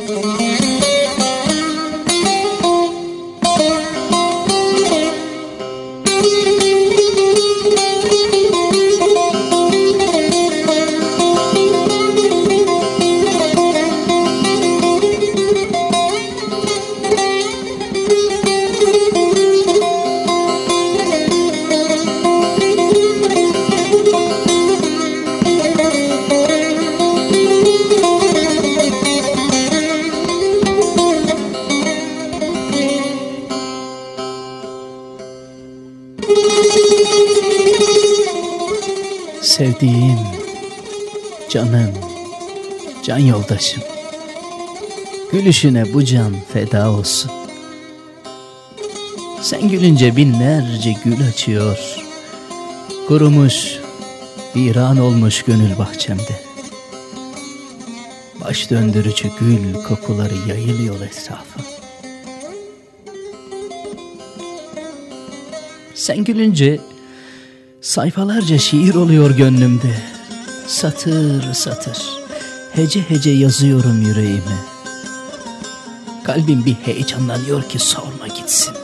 Mm-hmm. Sevdiğim, canım, can yoldaşım. Gülüşüne bu can feda olsun. Sen gülünce binlerce gül açıyor. Kurumuş, viran olmuş gönül bahçemde. Baş döndürücü gül kokuları yayılıyor etrafa. Sen gülünce sayfalarca şiir oluyor gönlümde. Satır satır, hece hece yazıyorum yüreğime. Kalbim bir heyecanlanıyor ki sorma gitsin.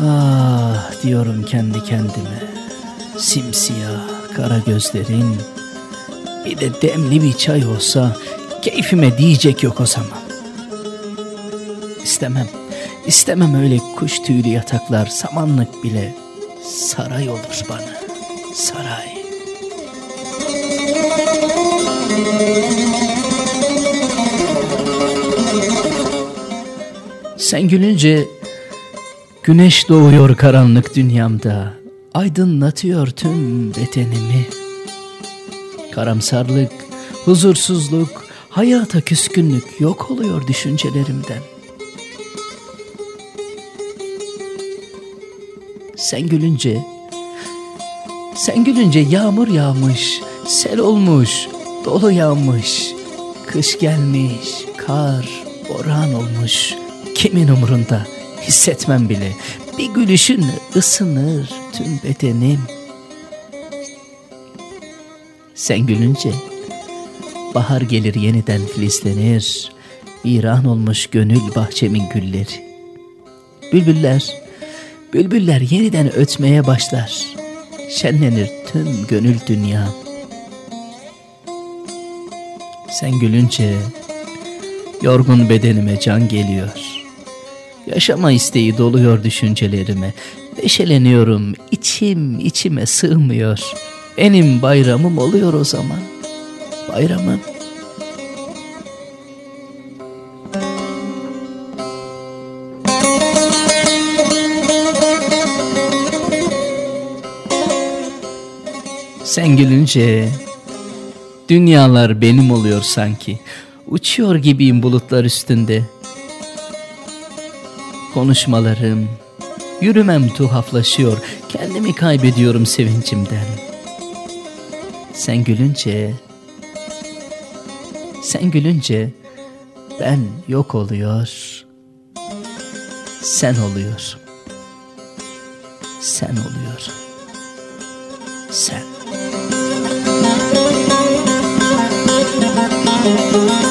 Ah diyorum kendi kendime. Simsiyah kara gözlerin. Bir de demli bir çay olsa keyfime diyecek yok o zaman. İstemem, istemem öyle kuş tüylü yataklar, samanlık bile saray olur bana, saray. Sen gülünce güneş doğuyor karanlık dünyamda, aydınlatıyor tüm bedenimi. Karamsarlık, huzursuzluk, hayata küskünlük yok oluyor düşüncelerimden. Sen gülünce, sen gülünce yağmur yağmış, sel olmuş, dolu yağmış, kış gelmiş, kar, boran olmuş. Kimin umurunda hissetmem bile. Bir gülüşünle ısınır tüm bedenim. Sen gülünce bahar gelir yeniden filizlenir. İran olmuş gönül bahçemin gülleri. Bülbüller, bülbüller yeniden ötmeye başlar. Şenlenir tüm gönül dünya. Sen gülünce yorgun bedenime can geliyor. Yaşama isteği doluyor düşüncelerime. Neşeleniyorum, içim içime sığmıyor. Benim bayramım oluyor o zaman. Bayramım. Sen gülünce dünyalar benim oluyor sanki. Uçuyor gibiyim bulutlar üstünde. Konuşmalarım, yürümem tuhaflaşıyor. Kendimi kaybediyorum sevincimden. Sen gülünce, sen gülünce ben yok oluyor. Sen oluyor. Sen oluyor. Sen. Música